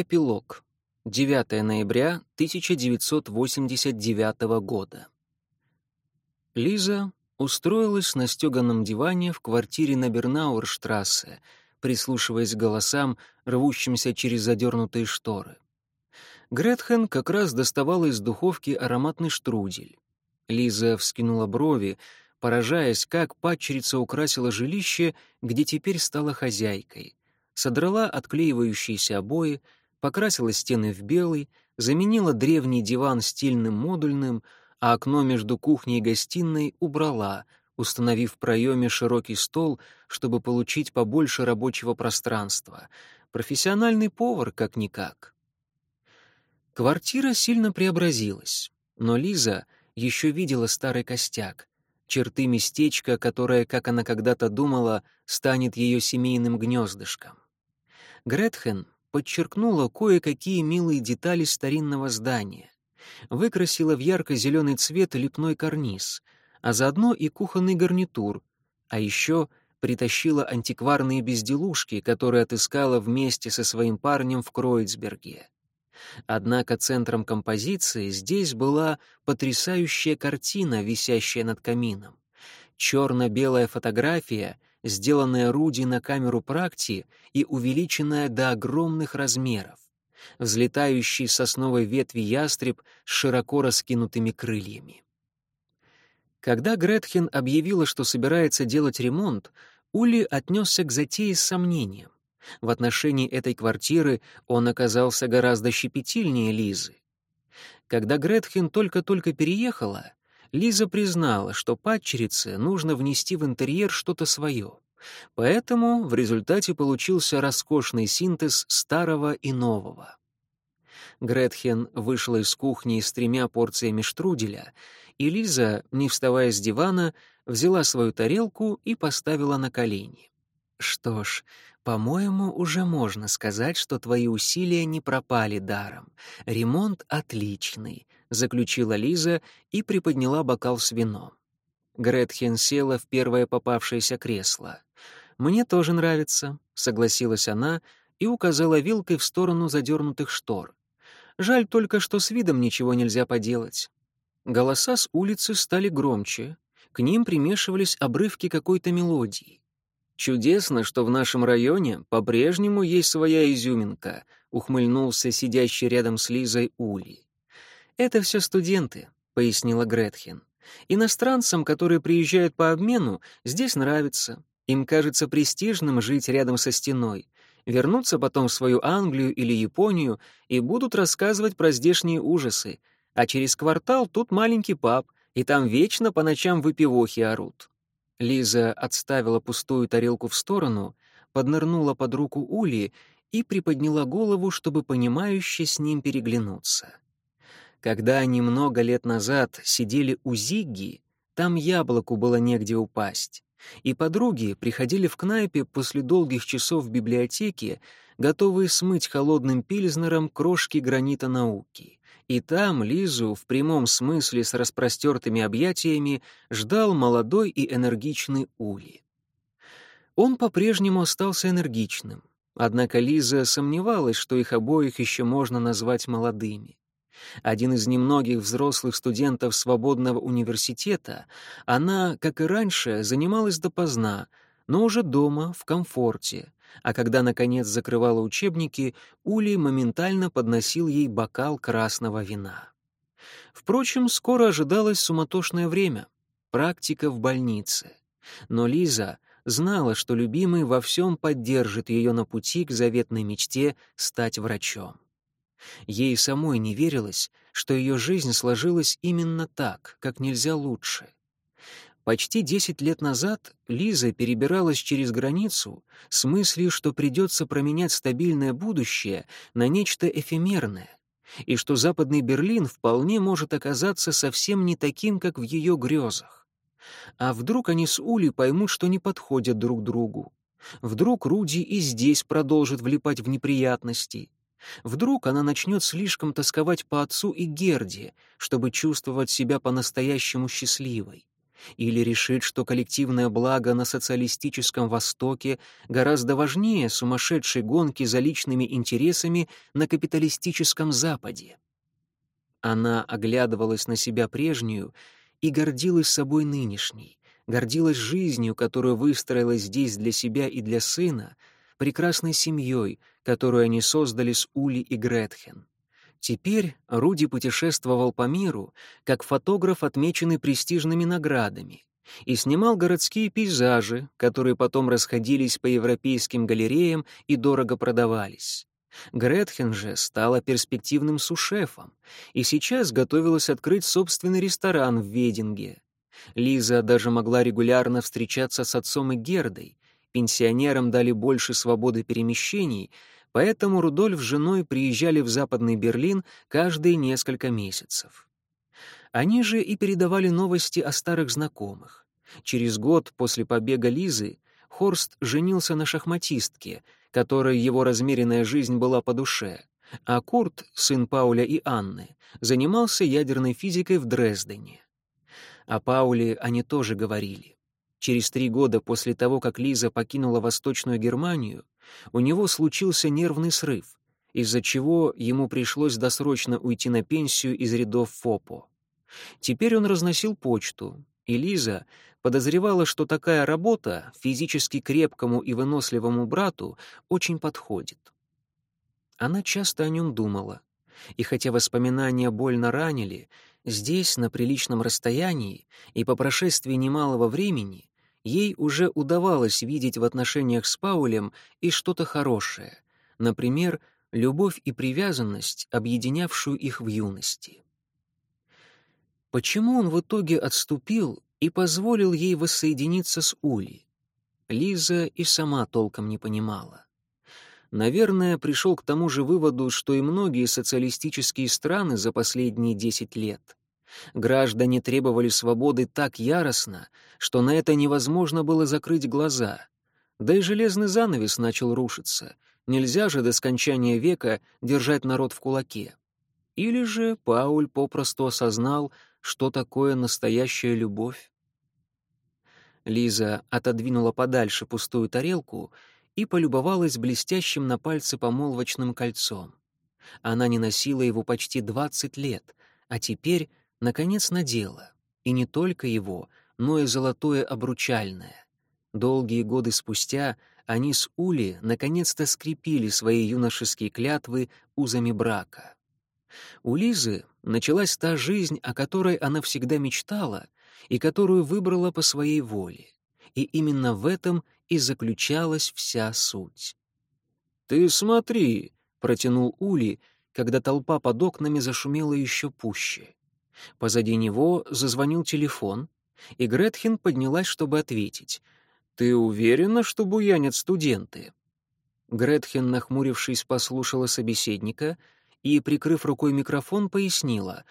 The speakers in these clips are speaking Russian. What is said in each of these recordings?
Эпилог. 9 ноября 1989 года. Лиза устроилась на стеганом диване в квартире на Бернауэрштрассе, прислушиваясь к голосам, рвущимся через задернутые шторы. Гретхен как раз доставала из духовки ароматный штрудель. Лиза вскинула брови, поражаясь, как падчерица украсила жилище, где теперь стала хозяйкой. Содрала отклеивающиеся обои, покрасила стены в белый, заменила древний диван стильным модульным, а окно между кухней и гостиной убрала, установив в проеме широкий стол, чтобы получить побольше рабочего пространства. Профессиональный повар, как-никак. Квартира сильно преобразилась, но Лиза еще видела старый костяк, черты местечка, которое, как она когда-то думала, станет ее семейным гнездышком. Гретхен подчеркнула кое-какие милые детали старинного здания, выкрасила в ярко-зеленый цвет лепной карниз, а заодно и кухонный гарнитур, а еще притащила антикварные безделушки, которые отыскала вместе со своим парнем в Кроицберге. Однако центром композиции здесь была потрясающая картина, висящая над камином. Черно-белая фотография, сделанная Руди на камеру практи и увеличенная до огромных размеров. Взлетающий сосновой ветви ястреб с широко раскинутыми крыльями. Когда Гретхен объявила, что собирается делать ремонт, Ули отнесся к затее с сомнением. В отношении этой квартиры он оказался гораздо щепетильнее Лизы. Когда Гретхен только-только переехала, Лиза признала, что падчерице нужно внести в интерьер что-то свое. Поэтому в результате получился роскошный синтез старого и нового. Гретхен вышла из кухни с тремя порциями штруделя, и Лиза, не вставая с дивана, взяла свою тарелку и поставила на колени. Что ж, по-моему, уже можно сказать, что твои усилия не пропали даром. Ремонт отличный, заключила Лиза и приподняла бокал с вином. Гретхен села в первое попавшееся кресло. Мне тоже нравится, согласилась она и указала вилкой в сторону задернутых штор. Жаль только, что с видом ничего нельзя поделать. Голоса с улицы стали громче, к ним примешивались обрывки какой-то мелодии. «Чудесно, что в нашем районе по-прежнему есть своя изюминка», — ухмыльнулся сидящий рядом с Лизой Ули. «Это все студенты», — пояснила Гретхен. «Иностранцам, которые приезжают по обмену, здесь нравится. Им кажется престижным жить рядом со стеной. Вернутся потом в свою Англию или Японию и будут рассказывать про здешние ужасы. А через квартал тут маленький паб, и там вечно по ночам выпивохи орут. Лиза отставила пустую тарелку в сторону, поднырнула под руку Ули и приподняла голову, чтобы понимающе с ним переглянуться. Когда они много лет назад сидели у Зигги, там яблоку было негде упасть, и подруги приходили в кнайпе после долгих часов в библиотеке, готовые смыть холодным пильзнером крошки гранита науки. И там Лизу в прямом смысле с распростертыми объятиями ждал молодой и энергичный Ули. Он по-прежнему остался энергичным, однако Лиза сомневалась, что их обоих еще можно назвать молодыми. Один из немногих взрослых студентов свободного университета, она, как и раньше, занималась допоздна, но уже дома, в комфорте, а когда, наконец, закрывала учебники, Ули моментально подносил ей бокал красного вина. Впрочем, скоро ожидалось суматошное время — практика в больнице. Но Лиза знала, что любимый во всем поддержит ее на пути к заветной мечте стать врачом. Ей самой не верилось, что ее жизнь сложилась именно так, как нельзя лучше. Почти десять лет назад Лиза перебиралась через границу с мыслью, что придется променять стабильное будущее на нечто эфемерное, и что Западный Берлин вполне может оказаться совсем не таким, как в ее грезах. А вдруг они с Ули поймут, что не подходят друг другу? Вдруг Руди и здесь продолжит влипать в неприятности? Вдруг она начнет слишком тосковать по отцу и Герде, чтобы чувствовать себя по-настоящему счастливой? Или решит, что коллективное благо на социалистическом Востоке гораздо важнее сумасшедшей гонки за личными интересами на капиталистическом Западе. Она оглядывалась на себя прежнюю и гордилась собой нынешней, гордилась жизнью, которую выстроила здесь для себя и для сына, прекрасной семьей, которую они создали с Ули и Гретхен. Теперь Руди путешествовал по миру, как фотограф, отмеченный престижными наградами, и снимал городские пейзажи, которые потом расходились по европейским галереям и дорого продавались. Гретхен же стала перспективным сушефом и сейчас готовилась открыть собственный ресторан в Вединге. Лиза даже могла регулярно встречаться с отцом и Гердой. Пенсионерам дали больше свободы перемещений, поэтому Рудольф с женой приезжали в Западный Берлин каждые несколько месяцев. Они же и передавали новости о старых знакомых. Через год после побега Лизы Хорст женился на шахматистке, которой его размеренная жизнь была по душе, а Курт, сын Пауля и Анны, занимался ядерной физикой в Дрездене. О Пауле они тоже говорили. Через три года после того, как Лиза покинула Восточную Германию, у него случился нервный срыв, из-за чего ему пришлось досрочно уйти на пенсию из рядов ФОПО. Теперь он разносил почту, и Лиза подозревала, что такая работа физически крепкому и выносливому брату очень подходит. Она часто о нем думала, и хотя воспоминания больно ранили, здесь, на приличном расстоянии и по прошествии немалого времени, ей уже удавалось видеть в отношениях с Паулем и что-то хорошее, например, любовь и привязанность, объединявшую их в юности. Почему он в итоге отступил и позволил ей воссоединиться с Ули. Лиза и сама толком не понимала. Наверное, пришел к тому же выводу, что и многие социалистические страны за последние десять лет. Граждане требовали свободы так яростно, что на это невозможно было закрыть глаза. Да и железный занавес начал рушиться. Нельзя же до скончания века держать народ в кулаке. Или же Пауль попросту осознал, что такое настоящая любовь. Лиза отодвинула подальше пустую тарелку и полюбовалась блестящим на пальце помолвочным кольцом. Она не носила его почти двадцать лет, а теперь, наконец, надела. И не только его, но и золотое обручальное. Долгие годы спустя они с Ули наконец-то скрепили свои юношеские клятвы узами брака. У Лизы началась та жизнь, о которой она всегда мечтала и которую выбрала по своей воле. И именно в этом и заключалась вся суть. «Ты смотри!» — протянул Ули, когда толпа под окнами зашумела еще пуще. Позади него зазвонил телефон, и Гретхен поднялась, чтобы ответить. «Ты уверена, что буянят студенты?» Гретхен, нахмурившись, послушала собеседника — и, прикрыв рукой микрофон, пояснила.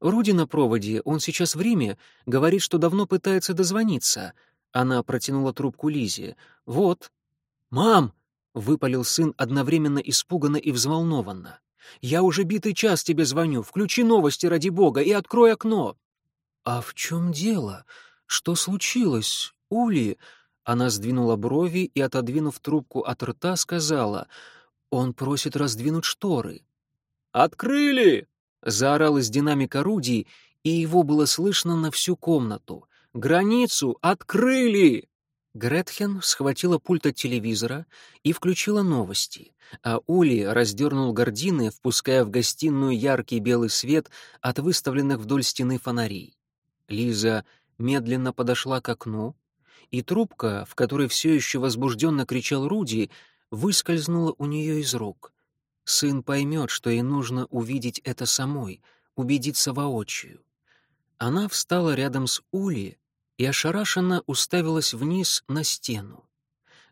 «Руди на проводе, он сейчас в Риме, говорит, что давно пытается дозвониться». Она протянула трубку Лизе. «Вот». «Мам!» — выпалил сын одновременно испуганно и взволнованно. «Я уже битый час тебе звоню. Включи новости ради бога и открой окно». «А в чем дело? Что случилось, Ули?» Она сдвинула брови и, отодвинув трубку от рта, сказала, «Он просит раздвинуть шторы». «Открыли!» — заорал из динамика Руди, и его было слышно на всю комнату. «Границу открыли!» Гретхен схватила пульт от телевизора и включила новости, а Ули раздернул гардины, впуская в гостиную яркий белый свет от выставленных вдоль стены фонарей. Лиза медленно подошла к окну, и трубка, в которой все еще возбужденно кричал Руди, выскользнула у нее из рук. Сын поймет, что ей нужно увидеть это самой, убедиться воочию. Она встала рядом с Ули и ошарашенно уставилась вниз на стену.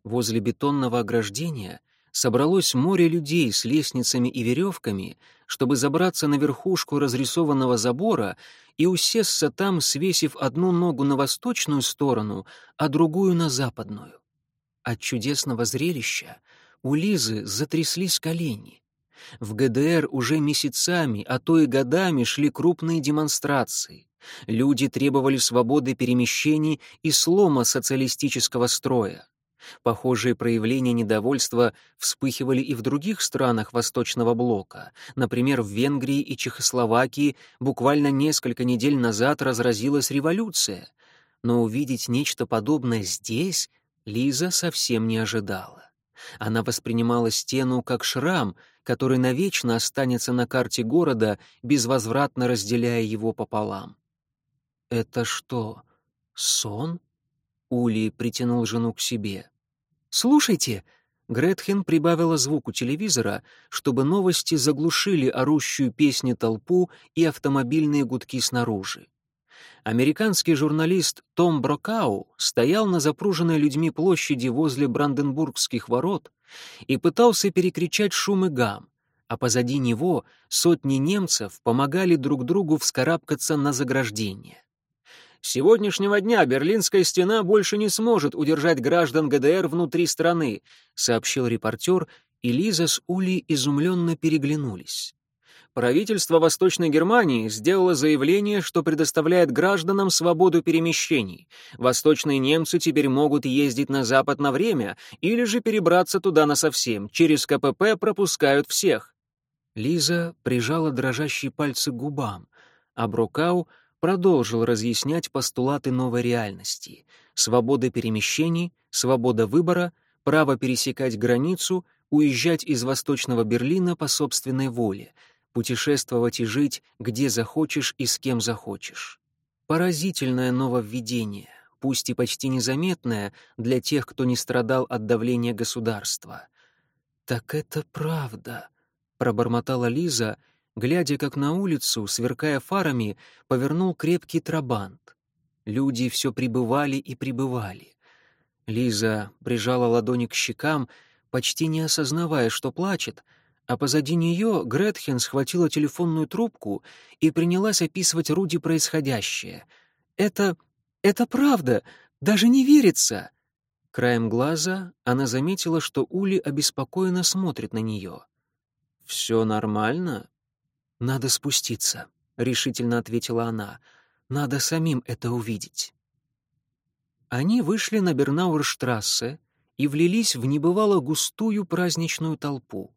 Возле бетонного ограждения собралось море людей с лестницами и веревками, чтобы забраться на верхушку разрисованного забора и усесться там, свесив одну ногу на восточную сторону, а другую на западную. От чудесного зрелища у Лизы затряслись колени. В ГДР уже месяцами, а то и годами шли крупные демонстрации. Люди требовали свободы перемещений и слома социалистического строя. Похожие проявления недовольства вспыхивали и в других странах Восточного блока. Например, в Венгрии и Чехословакии буквально несколько недель назад разразилась революция. Но увидеть нечто подобное здесь Лиза совсем не ожидала. Она воспринимала стену как шрам, который навечно останется на карте города, безвозвратно разделяя его пополам. «Это что, сон?» Ули притянул жену к себе. «Слушайте!» Гретхен прибавила звук у телевизора, чтобы новости заглушили орущую песни толпу и автомобильные гудки снаружи. Американский журналист Том Брокау стоял на запруженной людьми площади возле Бранденбургских ворот и пытался перекричать шум и гам, а позади него сотни немцев помогали друг другу вскарабкаться на заграждение. С сегодняшнего дня Берлинская стена больше не сможет удержать граждан ГДР внутри страны, сообщил репортер, и Лиза с Улей изумленно переглянулись. Правительство Восточной Германии сделало заявление, что предоставляет гражданам свободу перемещений. Восточные немцы теперь могут ездить на Запад на время или же перебраться туда насовсем. Через КПП пропускают всех. Лиза прижала дрожащие пальцы к губам, а Брокау продолжил разъяснять постулаты новой реальности — свобода перемещений, свобода выбора, право пересекать границу, уезжать из Восточного Берлина по собственной воле, путешествовать и жить, где захочешь и с кем захочешь. Поразительное нововведение, пусть и почти незаметное для тех, кто не страдал от давления государства. «Так это правда», — пробормотала Лиза — глядя, как на улицу, сверкая фарами, повернул крепкий трабант. Люди все прибывали и прибывали. Лиза прижала ладони к щекам, почти не осознавая, что плачет, а позади нее Гретхен схватила телефонную трубку и принялась описывать Руди происходящее. «Это... это правда! Даже не верится!» Краем глаза она заметила, что Ули обеспокоенно смотрит на нее. «Все нормально?» «Надо спуститься», — решительно ответила она. «Надо самим это увидеть». Они вышли на Бернауэрштрассе и влились в небывало густую праздничную толпу.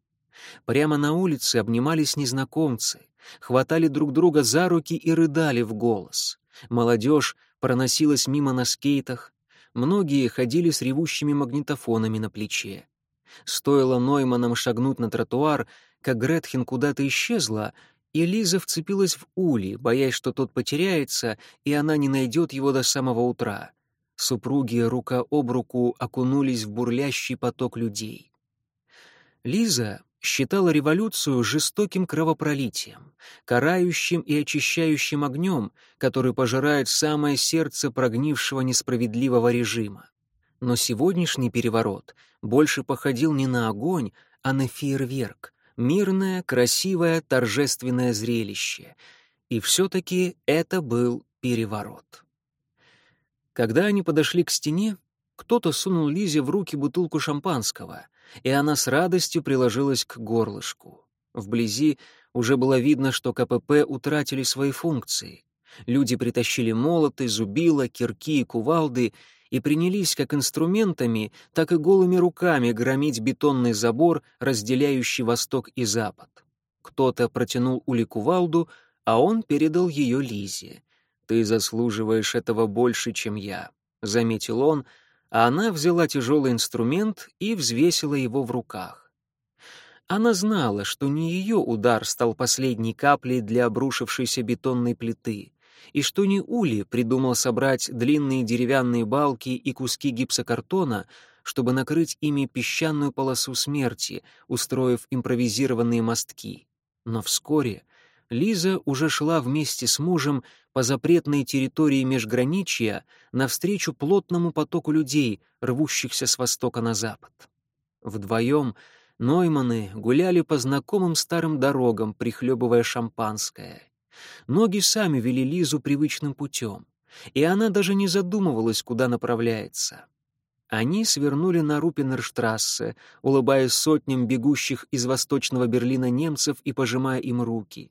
Прямо на улице обнимались незнакомцы, хватали друг друга за руки и рыдали в голос. Молодежь проносилась мимо на скейтах, многие ходили с ревущими магнитофонами на плече. Стоило Нойманам шагнуть на тротуар, как Гретхен куда-то исчезла, и Лиза вцепилась в Ули, боясь, что тот потеряется, и она не найдет его до самого утра. Супруги рука об руку окунулись в бурлящий поток людей. Лиза считала революцию жестоким кровопролитием, карающим и очищающим огнем, который пожирает самое сердце прогнившего несправедливого режима. Но сегодняшний переворот больше походил не на огонь, а на фейерверк, мирное, красивое, торжественное зрелище. И все-таки это был переворот. Когда они подошли к стене, кто-то сунул Лизе в руки бутылку шампанского, и она с радостью приложилась к горлышку. Вблизи уже было видно, что КПП утратили свои функции. Люди притащили молоты, зубила, кирки и кувалды и принялись как инструментами, так и голыми руками громить бетонный забор, разделяющий восток и запад. Кто-то протянул улику Валду, а он передал ее Лизе. «Ты заслуживаешь этого больше, чем я», — заметил он, а она взяла тяжелый инструмент и взвесила его в руках. Она знала, что не ее удар стал последней каплей для обрушившейся бетонной плиты и что не Ули придумал собрать длинные деревянные балки и куски гипсокартона, чтобы накрыть ими песчаную полосу смерти, устроив импровизированные мостки. Но вскоре Лиза уже шла вместе с мужем по запретной территории межграничья навстречу плотному потоку людей, рвущихся с востока на запад. Вдвоем Нойманы гуляли по знакомым старым дорогам, прихлебывая шампанское. Ноги сами вели Лизу привычным путем, и она даже не задумывалась, куда направляется. Они свернули на Рупинерштрассе, улыбаясь сотням бегущих из восточного Берлина немцев и пожимая им руки.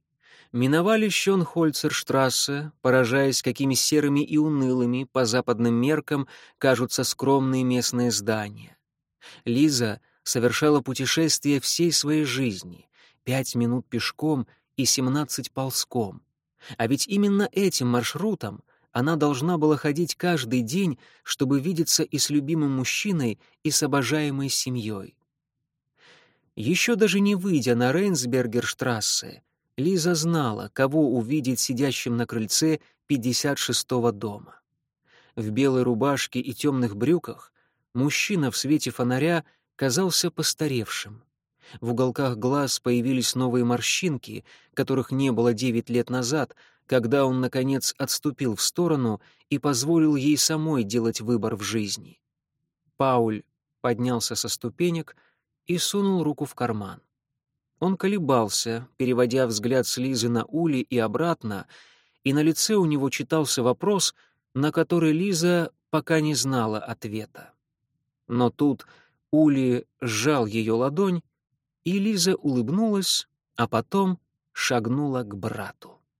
Миновали Щонхольцерштрассе, поражаясь, какими серыми и унылыми по западным меркам кажутся скромные местные здания. Лиза совершала путешествие всей своей жизни — пять минут пешком и семнадцать ползком. А ведь именно этим маршрутом она должна была ходить каждый день, чтобы видеться и с любимым мужчиной, и с обожаемой семьей. Еще даже не выйдя на Рейнсбергерштрассе, Лиза знала, кого увидеть сидящим на крыльце 56-го дома. В белой рубашке и темных брюках мужчина в свете фонаря казался постаревшим. В уголках глаз появились новые морщинки, которых не было девять лет назад, когда он, наконец, отступил в сторону и позволил ей самой делать выбор в жизни. Пауль поднялся со ступенек и сунул руку в карман. Он колебался, переводя взгляд с Лизы на Ули и обратно, и на лице у него читался вопрос, на который Лиза пока не знала ответа. Но тут Ули сжал ее ладонь, и Лиза улыбнулась, а потом шагнула к брату.